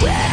Where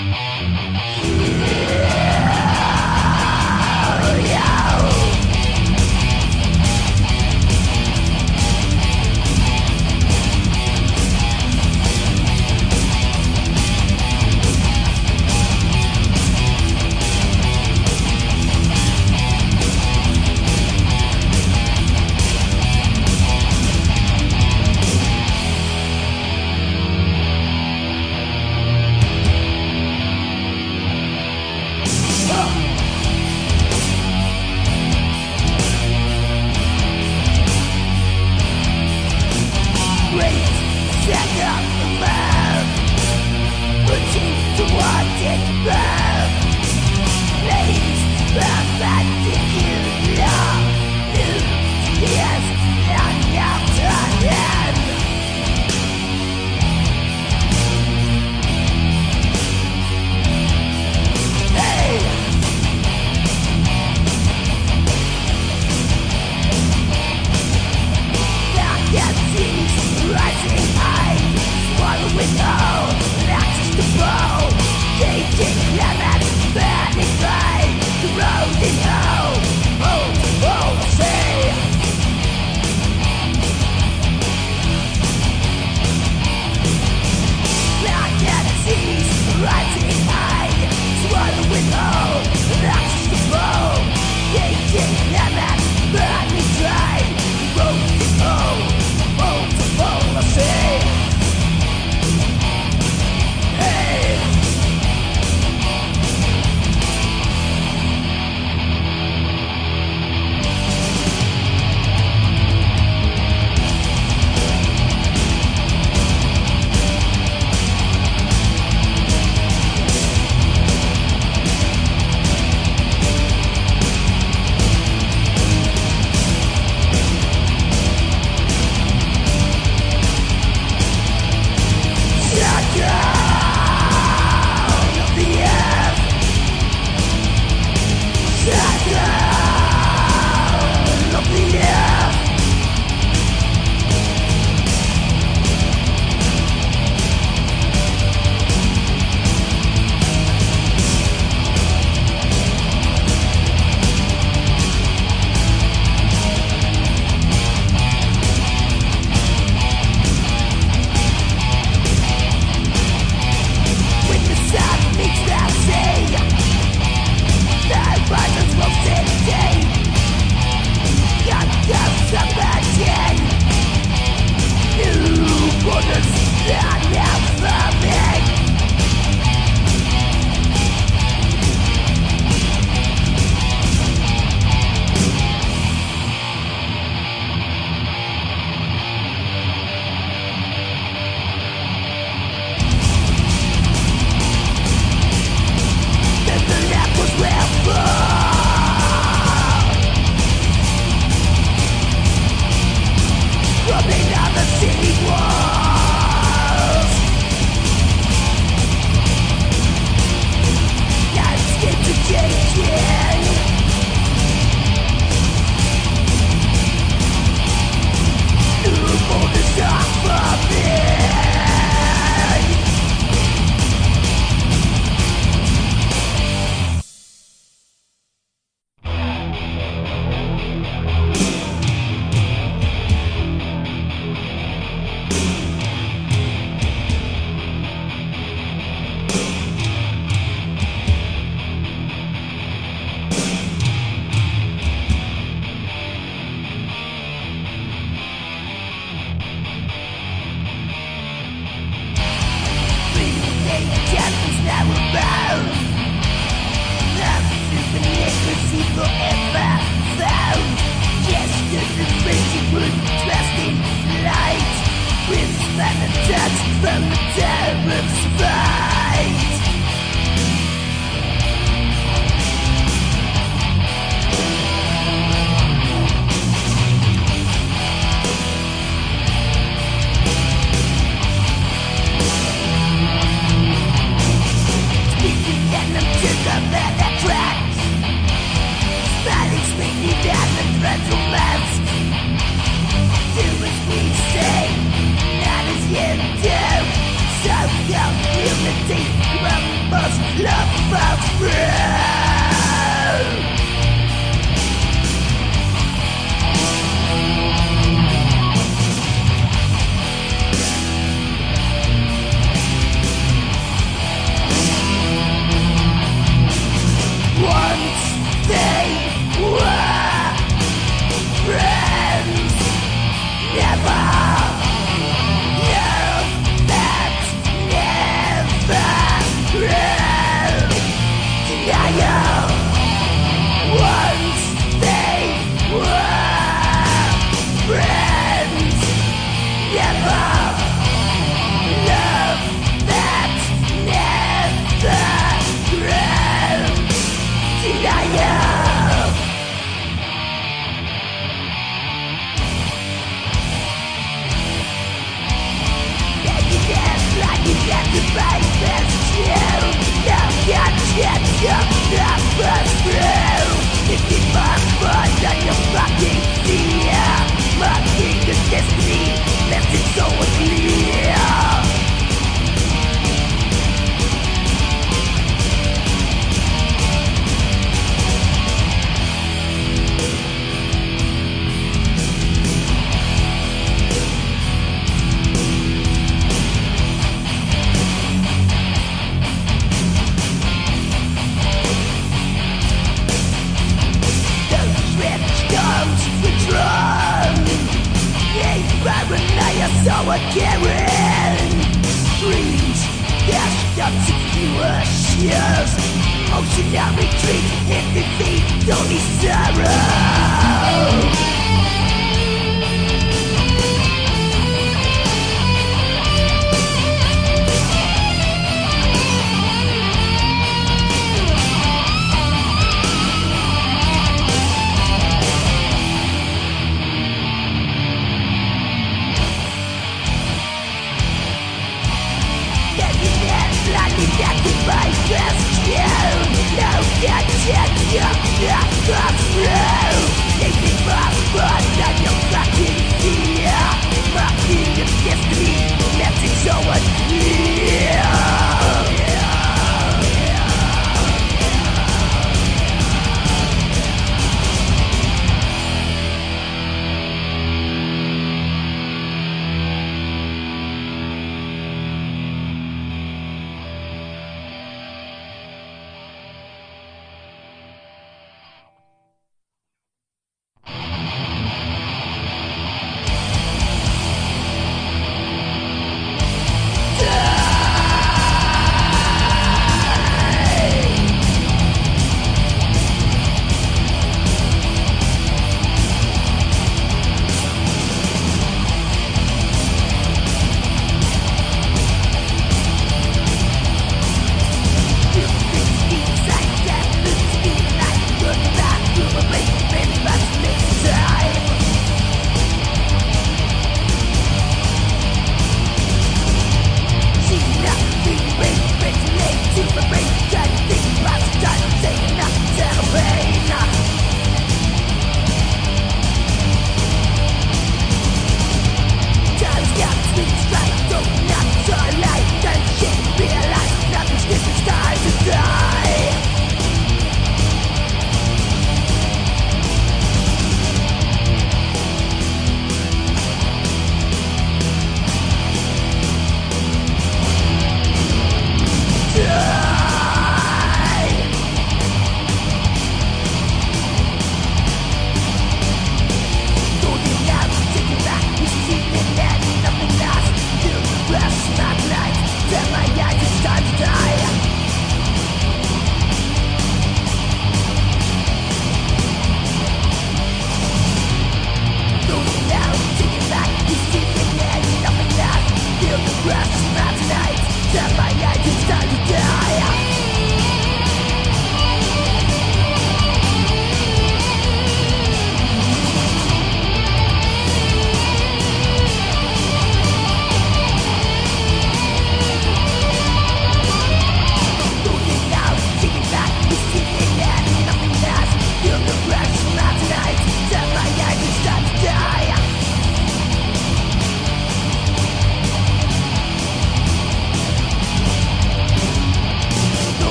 Música